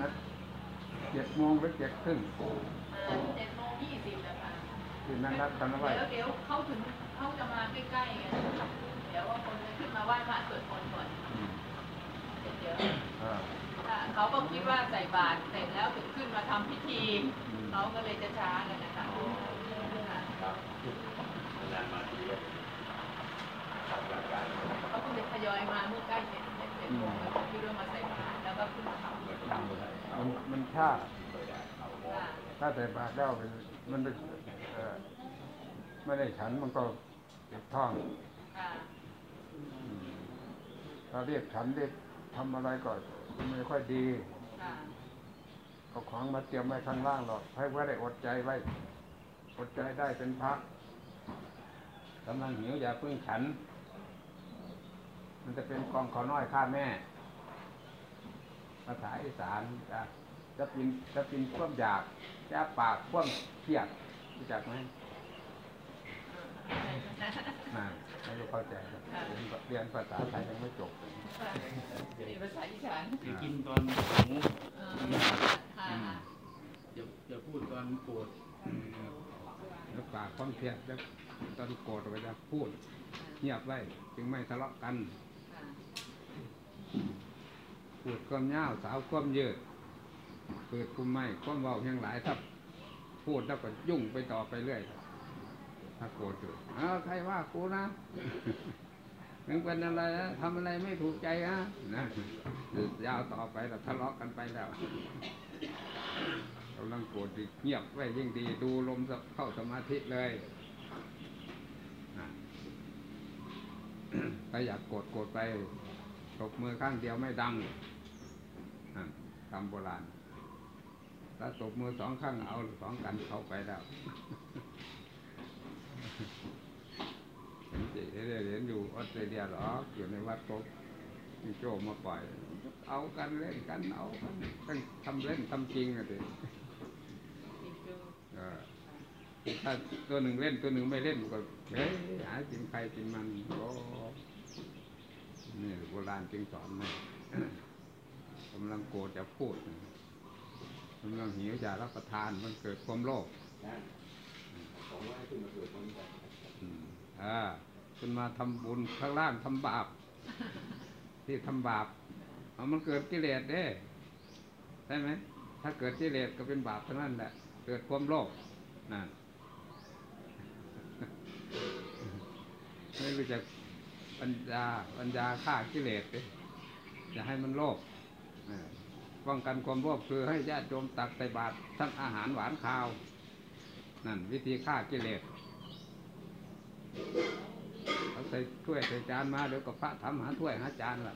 นัดเจ็ดโมงหรือเจ็ดครึ่งเจ็ดโมงยี่สิบแล้วค่ะที่นั่นนัดกันเอาไว้เดี๋ยวเดี๋ยวเขาถึงเขาจะมาใกล้ๆไงเดี๋ยวว่าคนจะขึ้นมาไหว้พระสวดมนต์ก่อนอืมเดี๋ยวอ่าถ้าเขาก็คิดว่าใส่บาตรเสร็จแล้วถึงขึ้นมาทำพิธีอืมเขาก็เลยจะช้ากันนะคะค่ะ ครับนานมาทีก็ทำรายการ เขาก็เลยทยอยมาเมื่อใกล้เจ็ดเจ็ดโมงแล้วก็คิดว่ามาใส่บาตรแล้วก็ขึ้นมาทำ เปิด ค่ะ ทำอะไร มัน มันช้าเปิดได้เอาถ้าแต่บาทแล้วเป็นมันไม่เอ่อไม่ได้ฉันมันก็เจ็บท้องค่ะอืมถ้าเรียกฉันเรียกทำอะไรก็ไม่ค่อยดีค่ะเอาของมาเตรียมไว้ข้างล่างหรอกให้ไว้ได้อดใจไว้อดใจได้เป็นพักกำลังหิวอย่าเพิ่งฉัน มันจะเป็นกองขอน้อยข้าแม่ภาษาอีสานจะ จะกินจะกินคว่ำอยากจะปากคว่ำเครียดรู้จักไหมน่าไม่รู้เข้าใจครับเรียนเรียนภาษาไทยยังไม่จบมีภาษาอีสานจะกินตอนหมูเออค่ะจะจะพูดตอนโกรธแล้วปากความเครียดแล้วตอนโกรธเวลาพูดเงียบไว้จึงไม่ทะเลาะกันค่ะพูดความยาวสาวความยืด เปิดคุมไม่ความเบาเพียงหลายถ้าพูดแล้วก็ยุ่งไปต่อไปเรื่อยถ้าโกรธอยู่เออใครว่ากูนะมึงเป็นอะไรนะทำอะไรไม่ถูกใจฮะนะยาวต่อไปเราทะเลาะกันไปแล้วกำลังโกรธอีเงียบไว้ยิ่งดีดูลมเข้าสมาธิเลยถ้าอยากโกรธโกรธไปตบมือข้างเดียวไม่ดังนั่นคำโบราณ ถ้าตบมือสองข้างเอาสองกันเข้าไปแล้วเห็นสิเห็นเห็นอยู่ออสเตรเลียหรออยู่ในวัดตบมีโจมาปล่อย เอากันเล่นกันเอากันทั้งทำเล่นทำจริงอะดิอีกดูเออถ้าตัวหนึ่งเล่นตัวหนึ่งไม่เล่นก็เฮ้ยหากินใครกินมันโอ้นี่โบราณจึงสอนนะกำลังโกรธจะพูด กำลังหิวจะรับประทานมันเกิดความโลภนะของว่าขึ้นมาเกิดตรงนี้อืมอ่าขึ้นมาทำบุญข้างล่างทำบาป ที่ทำบาปเอามันเกิดกิเลสเด้ใช่ไหมถ้าเกิดกิเลสก็เป็นบาปทั้งนั้นแหละ เกิดความโลภนั่นไม่รู้จักปัญญาปัญญาฆ่ากิเลสเด้จะให้มันโลภอ่า ป้องกันความโลภคือให้ญาติโยมตักใส่บาตรทั้งอาหารหวานข้าว นั่นวิธีฆ่ากิเลสเอาใส่ถ้วยใส่จานมาเดี๋ยวก็พระทำหาถ้วยหาจานละ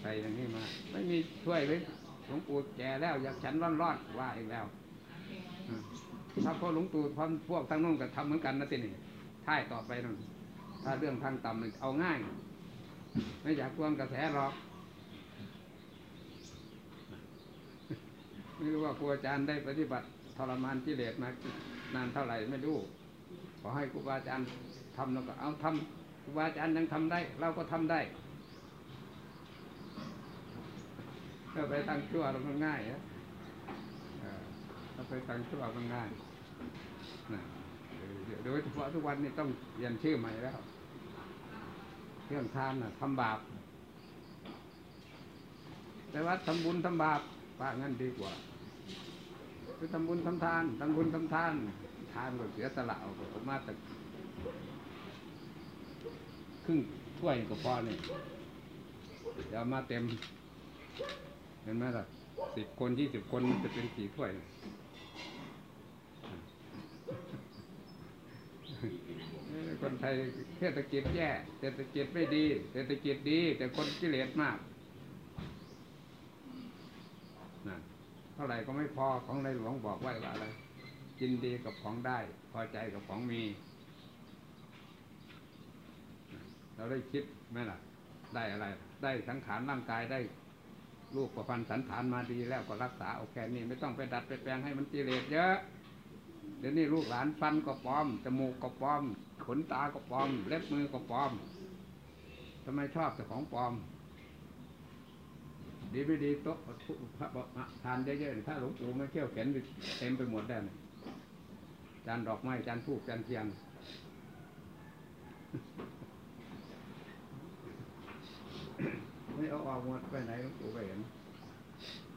ใส่อย่างนี้มา ไม่มีถ้วยเลยหลวงปู่แก่แล้วอยากฉันร้อนๆว่าอีกแล้วถ้าพอหลวงปู่พร้อมพวกทั้งนู้นก็ทำเหมือนกันนะทีนี่ท่ายต่อไปนั่นถ้าเรื่องทางต่ำเอาง่าย ไม่อยากกวนกระแสหรอก ไม่รู้ว่าครูอาจารย์ได้ปฏิบัติทรมานกิเลสมานานเท่าไหร่ไม่รู้ขอให้ครูบาอาจารย์ทำแล้วก็เอาทำครูบาอาจารย์ยังทำได้ เราก็ทำได้ถ้าไปตั้งชั่วมันง่ายนะถ้าไปตั้งชั่วมันง่ายนะโดยเฉพาะทุกวันนี้ต้องเปลี่ยนชื่อใหม่แล้วเครื่องทานน่ะทำบาปแต่ว่าทำบุญทำบาปว่างั้นดีกว่า คือทำบุญทำทานทำบุญทำทาน ทานก็เสียสละเอาก็มาแต่ครึ่งถ้วยก็พอนี่เดี๋ยวเอามาเต็ม เห็นไหมล่ะสิบคนยี่สิบคนมันจะเป็นสี่ถ้วยคนไทยเศรษฐกิจแย่เศรษฐกิจไม่ดี เศรษฐกิจดี แต่คนกิเลสมากนั่นเท่าไหร่ก็ไม่พอของในหลวงบอกไว้ว่าอะไรกินดีกับของได้ พอใจกับของมี เราได้คิดไหมล่ะ ได้อะไร ได้สังขารร่างกายได้ลูกประพันธ์สันฐานมาดีแล้วก็รักษาเอาแค่นี้ไม่ต้องไปดัดไปแปลงให้มันกิเลสเยอะเดี๋ยวนี้ลูกหลานฟันก็ปลอมจมูกก็ปลอม ขนตาก็ปลอม เล็บมือก็ปลอมทำไมชอบแต่ของปลอม ดีไม่ดีโต๊ะพระทานเยอะๆถ้าหลวงปู่ไม่เขี่ยวเข็นเต็มไปหมดได้จานดอกไม้จานทูบจานเทียนไม่เอาออกหมดไปไหนหลวงปู่ไปเห็น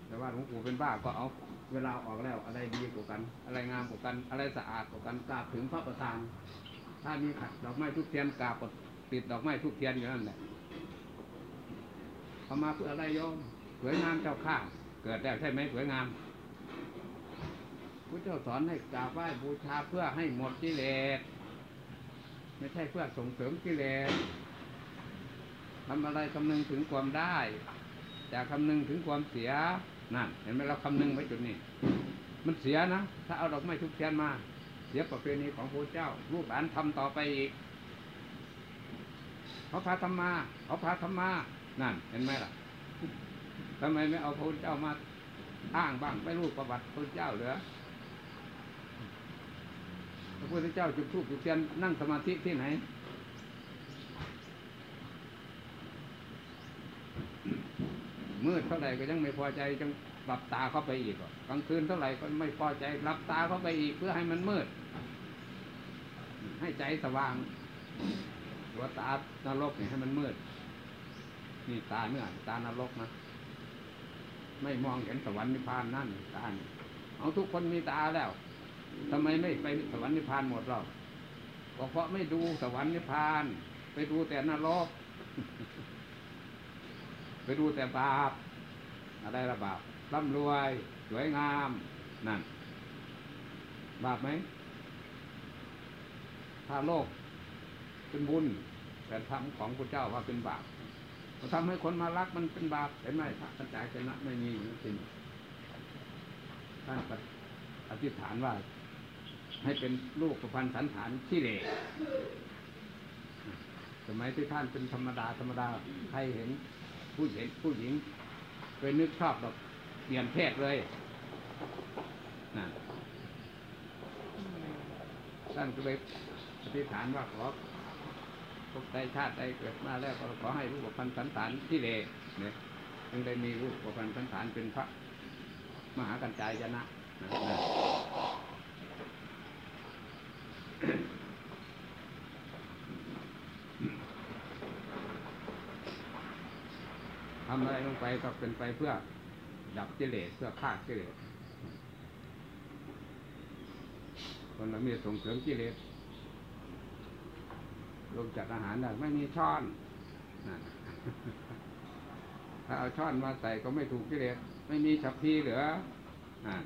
แต่ว่าหลวงปู่เป็นบ้าก็เอาเวลาออกแล้วอะไรดีกว่ากัน อะไรงามกว่ากัน อะไรสะอาดกว่ากันกราบถึงพระประธาน ถ้ามีขัดดอกไม้ทุกเทียนกราบติดดอกไม้ทุกเทียนอยู่นั่นแหละเอามาเพื่ออะไรโยม วยงามเจ้าข้าเกิดแล้วใช่ไหมสวยงามพระเจ้าสอนให้กราบไหว้บูชาเพื่อให้หมดกิเลสไม่ใช่เพื่อส่งเสริมกิเลสทำอะไรคำนึงถึงความได้อย่าคำนึงถึงความเสียนั่นเห็นไหมเราคำนึงไว้จุดนี้มันเสียนะ ถ้าเอาดอกไม้ทุกเทียนมา เสียประเพณีของพระเจ้า ลูกหลานทำต่อไปอีกเขาพาธรรมาเขาพาธรรมา นั่น เห็นไหมล่ะ ทำไมไม่เอาพระเจ้ามาอ้างบ้างไม่รู้ประวัติพระเจ้าเหรอพระพุทธเจ้าจุดธูปจุดเทียนนั่งสมาธิที่ไหน มืดเท่าไหร่ก็ยังไม่พอใจจังหลับตาเข้าไปอีกกลางคืนเท่าไหร่ก็ไม่พอใจหลับตาเข้าไปอีกเพื่อให้มันมืด ให้ใจสว่างตัวตานรกเนี่ยให้มันมืด นี่ตาเนื้อตานรกนะ ไม่มองเห็นสวรรค์นิพพานนั่นตาเอาทุกคนมีตาแล้วทำไมไม่ไปสวรรค์นิพพานหมดเราก็เพราะไม่ดูสวรรค์นิพพาน ไปดูแต่นรก ไปดูแต่บาปอะไรละบาปร่ำรวยสวยงามนั่น บาปไหมถ้าโลกเป็นบุญแต่ทำของพระเจ้าว่าเป็นบาป มันทำให้คนมารักมันเป็นบาปเห็นไหมพระกระจายชนะไม่มีจริงท่านอธิษฐานว่า ให้เป็นลูกประพันธ์สันฐานที่เหลสมัยที่ท่านเป็นธรรมดาธรรมดาใครเห็นผู้เห็นผู้หญิงไปนึกชอบแบบเปลี่ยนเพศเลยนะท่านก็เลยอธิษฐานว่าขอ พใดชาติใดเกิดมาแล้วก็ขอให้รูปพันธ์สันฐานที่เลเนี่ยจึงได้มีรูปพันธ์สันฐานเป็นพระมหากัญจายนะนะนะทำอะไรลงไปก็เป็นไปเพื่อดับกิเลสเพื่อฆ่ากิเลสคนเรามีส่งเสริมกิเลส ลงจากอาหารได้ไม่มีช้อนถ้าเอาช้อนมาใส่ก็ไม่ถูกกิเลสไม่มีฉับพีเหลือนั่น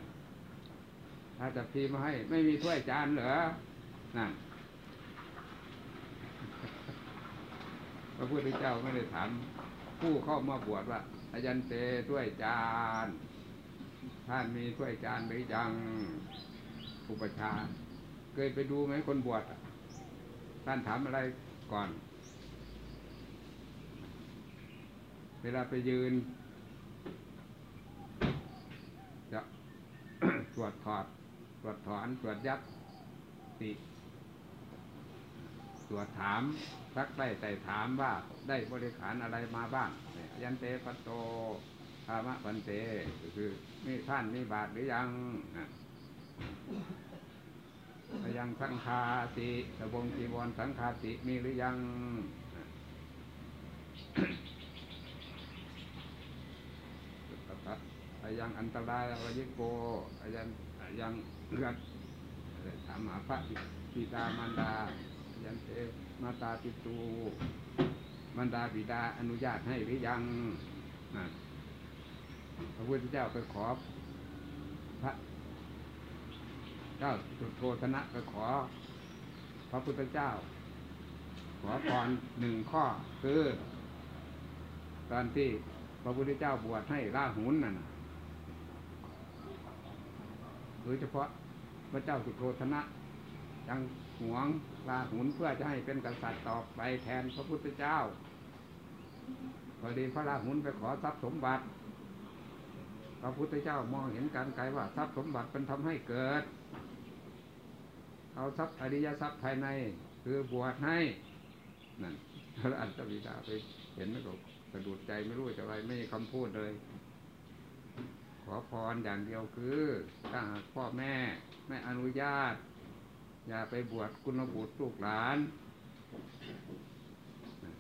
ถ้าฉับพีมาให้ ไม่มีถ้วยจานเหลือนั่นพระพุทธเจ้าไม่ได้ถามผู้เข้ามาบวชว่าอาจารยันเตถ้วยจาน ท่านมีถ้วยจานหรือยังอุปชา เคยไปดูไหมคนบวชอะ ท่านถามอะไรก่อน เวลาไปยืน จะสวดถอดสวดถอนสวดยับติสวดถามซักได้แต่ถามว่าได้บริขารอะไรมาบ้างเนี่ยยันเตปัโตธามะปันเตคือมีท่านมีบาทหรือยัง ยังสังฆาติสบงจีวรสังฆาติมีหรือยัง อายังอันตรายอยิโกอายังอายังเลือดถามหาพระบิดามารดายันเตมาตาปิตูมารดาบิดาอนุญาตให้หรือยังพระพุทธเจ้าไปขอพระ เจ้าสุโธธนะไปขอ พระพุทธเจ้า ขอพรหนึ่งข้อคือตอนที่พระพุทธเจ้าบวชให้ราหุนนั่นโดยเฉพาะพระเจ้าสุโธธนะยังหวงราหุนเพื่อจะให้เป็นกษัตริย์ต่อไปแทนพระพุทธเจ้า พอดีพระราหุนไปขอทรัพย์สมบัติ พระพุทธเจ้ามองเห็นการไกลว่าทรัพย์สมบัติเป็นทำให้เกิด เอาทรัพย์อริยทรัพย์ภายใน คือบวชให้นั่นพระอันตวิดาไปเห็นแล้วก็กระดูดใจไม่รู้จะอะไรไม่มีคำพูดเลยออพรอย่างเดียวคือถ้าหากพ่อแม่ไม่อนุญาต อย่าไปบวชคุณบุตรลูกหลาน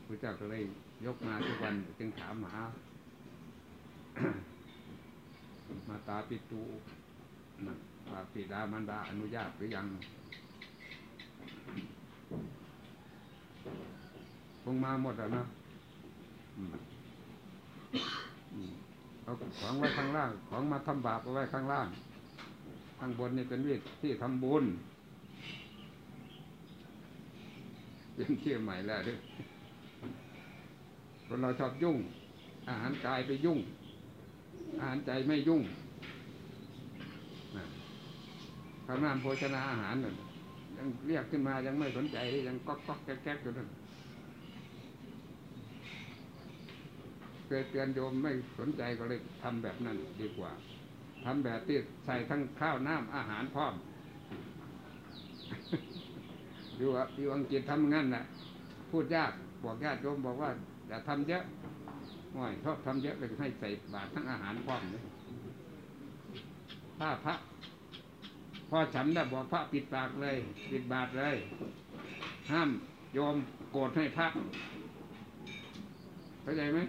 พระเจ้าก็เลยยกมาทุกวันจึงถามหา มาตาปิตูนะพระปิดามันดาอนุญาตหรือยัง งมาหมดแล้วนะเอาของไว้ข้างล่าง ของมาทำบาปเอาไว้ข้างล่าง ข้างบนนี่เป็นวิธีทำบุญเป็นชื่อใหม่แล้วด้วยคนเราชอบยุ่ง อาหารกายไปยุ่ง อาหารใจไม่ยุ่งข้าวน้ำโภชนาอาหารน่ยังเรียกขึ้นมายังไม่สนใจยังก๊อกก๊อกแก๊กแก๊กอยู่นั่น เคยเตือนโยมไม่สนใจก็เลยทำแบบนั้นดีกว่าทำแบบที่ใส่ทั้งข้าวน้ำอาหารพร้อมอยู่อะอยู่อังกฤษทำงั้นน่ะพูดยากบอกญาติโยมบอกว่าอย่าทำเยอะห่วยชอบทำเยอะเลยให้ใส่บาตรทั้งอาหารพร้อมเลยถ้าพระพอฉันได้บอกพระปิดปากเลย ปิดบาตรเลย ห้ามโยมโกรธให้พระเข้าใจไหม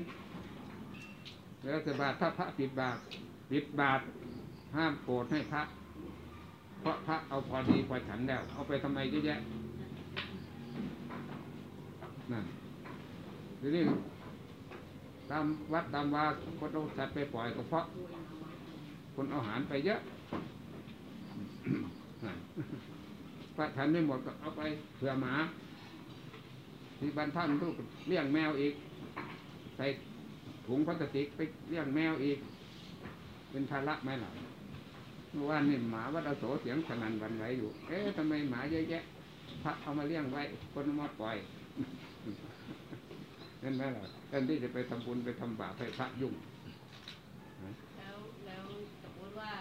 แล้วแต่บาตรถ้าพระปิดบาตรปิดบาตรห้ามโกรธให้พระ เพราะพระเอาพอดีพอฉันแล้ว เอาไปทำไมเยอะแยะนั่นทีนี้ตามวัดตามวาคนเอาสัตว์ไปปล่อยก็เพราะ คนเอาอาหารไปเยอะพระฉันไม่หมดก็เอาไปเผื่อหมาที่บ้านท่านลูกเลี้ยงแมวอีกใส่ ถุงพลาสติกไปเลี้ยงแมวอีก เป็นภาระไหมล่ะเมื่อวานนี่หมาวัดอโศเสียงสนั่นหวันไหวอยู่ เอ๊ะทำไมหมาเยอะแยะพระเอามาเลี้ยงไว้ คนเอามาปล่อยเห็นไหมล่ะแทนที่จะไปทำบุญไปทำบาปให้พระยุ่ง แล้วแล้วสมมติว่า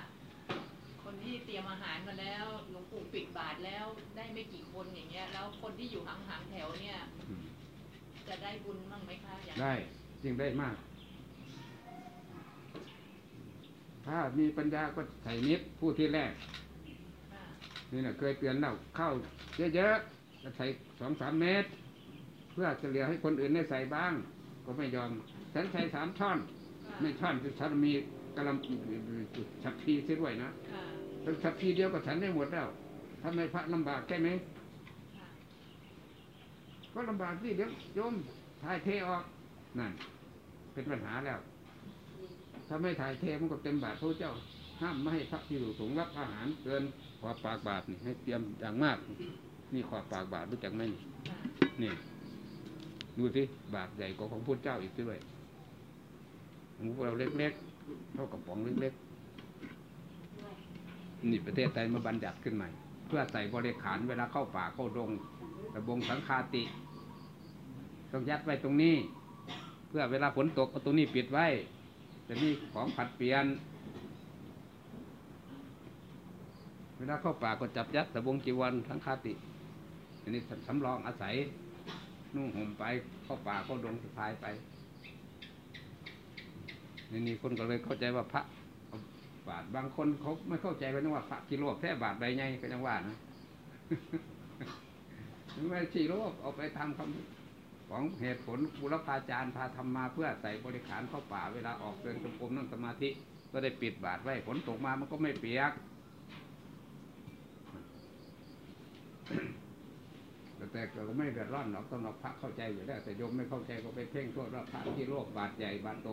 คนที่เตรียมอาหารมาแล้วหลวงปู่ปิดบาตรแล้วได้ไม่กี่คนอย่างเงี้ย แล้วคนที่อยู่ห่างๆแถวเนี่ยอืมจะได้บุญบ้างไหมคะอย่างได้จึงได้มาก ถ้ามีปัญญาก็ใส่นิดผู้ที่แรก นี่นะเคยเตือนแล้วเข้าเยอะๆก็ใส่สองสามเมตร เพื่อจะเหลือให้คนอื่นได้ใส่บ้าง ก็ไม่ยอมฉันใส่สามช่อน ไม่ช่อนจะฉันมีกระลำฉับพีเสียด้วยนะค่ะถ้าฉับพีเดียวก็ฉันได้หมดแล้วทำไมพระลำบากใช่ไหมก็ลำบากที่เดี๋ยวโยมถ่ายเทออกนั่นเป็นปัญหาแล้ว ถ้าไม่ถ่ายเทมันก็เต็มบาทพระเจ้า ห้ามไม่ให้พระที่อยู่สูงรับอาหารเกินขอบปากบาทนี่ให้เตรียมอย่างมาก นี่ขอบปากบาทรู้จักไหมค่นี่ดูสิบาทใหญ่กว่าของพระเจ้าอีกด้วยของพวกเราเล็กๆเท่ากับป๋องเล็กๆนี่ประเทศไทยมาบัญญัติขึ้นใหม่ เพื่อใส่บริขารเวลาเข้าป่าเข้าดงระบงสังคาติต้องยัดไว้ตรงนี้ เพื่อเวลาฝนตกเอาตรงนี้ปิดไว้ จะมีของผัดเปลี่ยน เวลาเข้าป่าก็จับยัดสบงจีวรทั้งคาติอันนี้สำรองอาศัย นุ่งห่มไปเข้าป่าเข้าดงสะพายไปนี่นี่คนก็เลยเข้าใจว่าพระบาทบางคนเขาไม่เข้าใจว่านึกว่าพระกิโลแค่บาทใบไงก็ยังว่านะถึงแม้ชีโลกเอาไปทำคำ ของเหตุผลบุรพาจารย์พาทำมาเพื่อใส่บริขารเข้าป่าเวลาออกเดินจงกรมนั่งสมาธิก็ได้ปิดบาดไว้ฝนตกมามันก็ไม่เปียกแต่ก็ไม่เดือดร้อนหรอกต้องหรอกพระเข้าใจอยู่แล้วแต่โยมไม่เข้าใจก็ไปเพ่งโทษว่าพระที่โรคบาดใหญ่บาดโต